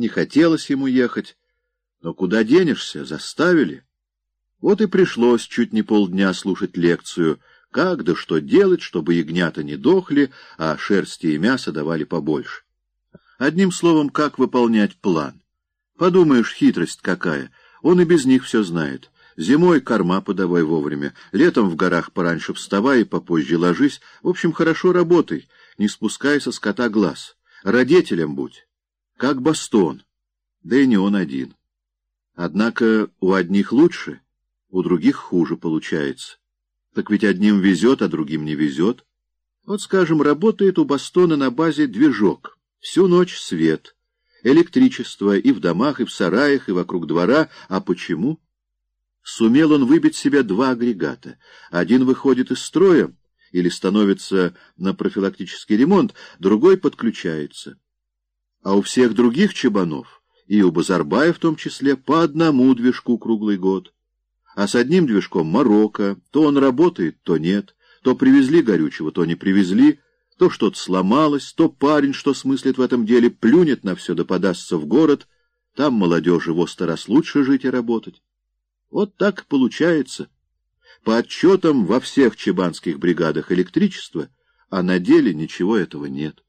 Не хотелось ему ехать, но куда денешься, заставили. Вот и пришлось чуть не полдня слушать лекцию, как да что делать, чтобы ягнята не дохли, а шерсти и мяса давали побольше. Одним словом, как выполнять план. Подумаешь, хитрость какая, он и без них все знает. Зимой корма подавай вовремя, летом в горах пораньше вставай и попозже ложись. В общем, хорошо работай, не спускай со скота глаз. Родителем будь, как бастон, да и не он один. Однако у одних лучше, у других хуже получается. Так ведь одним везет, а другим не везет. Вот, скажем, работает у Бастона на базе движок. Всю ночь свет, электричество и в домах, и в сараях, и вокруг двора. А почему? Сумел он выбить себе два агрегата. Один выходит из строя или становится на профилактический ремонт, другой подключается. А у всех других чебанов, и у Базарбая в том числе, по одному движку круглый год а с одним движком Марокко, то он работает, то нет, то привезли горючего, то не привезли, то что-то сломалось, то парень, что смыслит в этом деле, плюнет на все да подастся в город, там молодежи во раз лучше жить и работать. Вот так получается. По отчетам во всех чебанских бригадах электричество, а на деле ничего этого нет.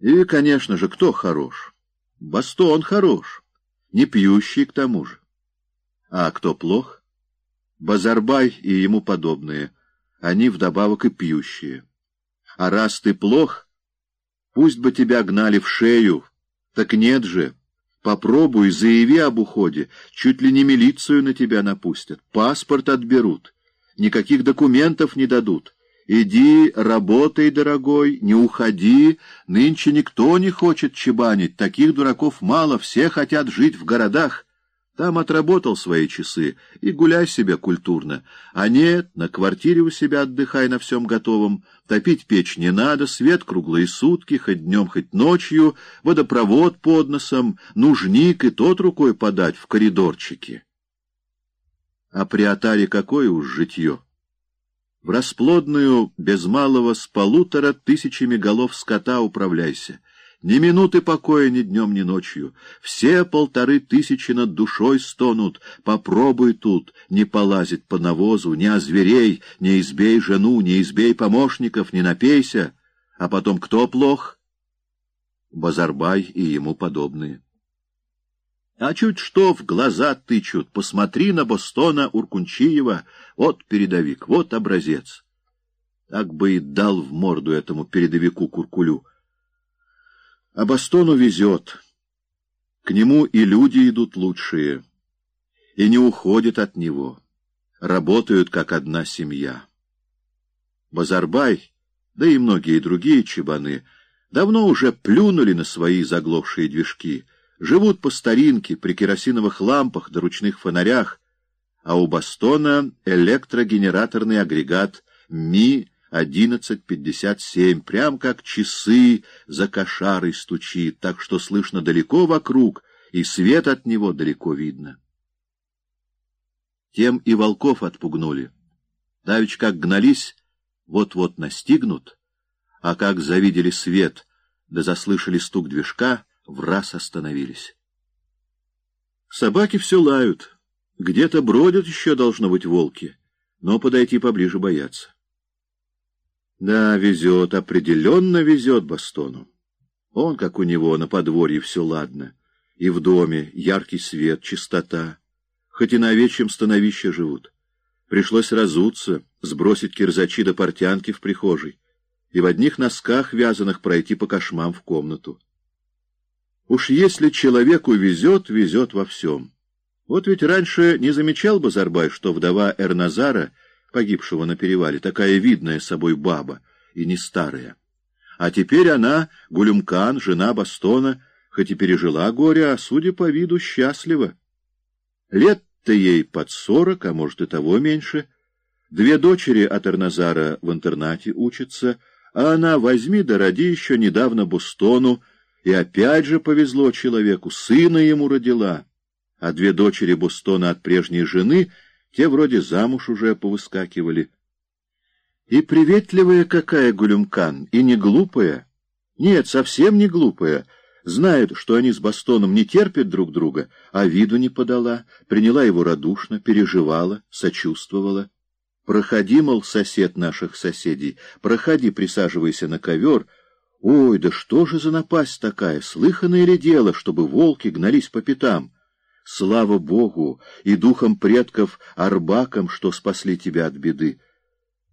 И, конечно же, кто хорош? Бастон хорош, не пьющий к тому же. А кто плох? Базарбай и ему подобные. Они вдобавок и пьющие. А раз ты плох, пусть бы тебя гнали в шею. Так нет же. Попробуй, заяви об уходе. Чуть ли не милицию на тебя напустят. Паспорт отберут. Никаких документов не дадут. Иди, работай, дорогой, не уходи. Нынче никто не хочет чебанить. Таких дураков мало, все хотят жить в городах. Там отработал свои часы и гуляй себе культурно. А нет, на квартире у себя отдыхай на всем готовом. Топить печь не надо, свет круглые сутки, хоть днем, хоть ночью, водопровод под носом, нужник и тот рукой подать в коридорчике. А при отаре какое уж житье! В расплодную, без малого, с полутора тысячами голов скота управляйся — ни минуты покоя ни днем, ни ночью. Все полторы тысячи над душой стонут. Попробуй тут, не полазить по навозу, не озверей, не избей жену, не избей помощников, не напейся. А потом кто плох? Базарбай и ему подобные. А чуть что в глаза тычут. Посмотри на Бостона Уркунчиева. Вот передовик, вот образец. Так бы и дал в морду этому передовику Куркулю. А Бастону везет. К нему и люди идут лучшие, и не уходят от него, работают как одна семья. Базарбай, да и многие другие чебаны, давно уже плюнули на свои заглохшие движки, живут по старинке при керосиновых лампах да ручных фонарях, а у Бастона электрогенераторный агрегат Ми 11.57, прям как часы за кошарой стучит, так что слышно далеко вокруг, и свет от него далеко видно. Тем и волков отпугнули. Давич как гнались, вот-вот настигнут, а как завидели свет, да заслышали стук движка, в раз остановились. Собаки все лают, где-то бродят еще, должно быть, волки, но подойти поближе боятся. Да, везет, определенно везет Бастону. Он, как у него, на подворье все ладно. И в доме яркий свет, чистота. Хоть и на овечьем становище живут. Пришлось разуться, сбросить кирзачи до портянки в прихожей и в одних носках вязаных пройти по кошмам в комнату. Уж если человеку везет, везет во всем. Вот ведь раньше не замечал бы Зарбай, что вдова Эрназара — погибшего на перевале, такая видная собой баба и не старая. А теперь она, Гулюмкан, жена Бастона, хоть и пережила горе, а, судя по виду, счастлива. Лет-то ей под сорок, а может и того меньше. Две дочери от Эрназара в интернате учатся, а она, возьми да роди еще недавно Бустону, и опять же повезло человеку, сына ему родила. А две дочери Бустона от прежней жены — те вроде замуж уже повыскакивали. И приветливая какая Гулюмкан, и не глупая. Нет, совсем не глупая. Знают, что они с Бастоном не терпят друг друга, а виду не подала, приняла его радушно, переживала, сочувствовала. Проходи, мол, сосед наших соседей, проходи, присаживайся на ковер. Ой, да что же за напасть такая, слыханное ли дело, чтобы волки гнались по пятам? Слава Богу и духом предков Арбакам, что спасли тебя от беды.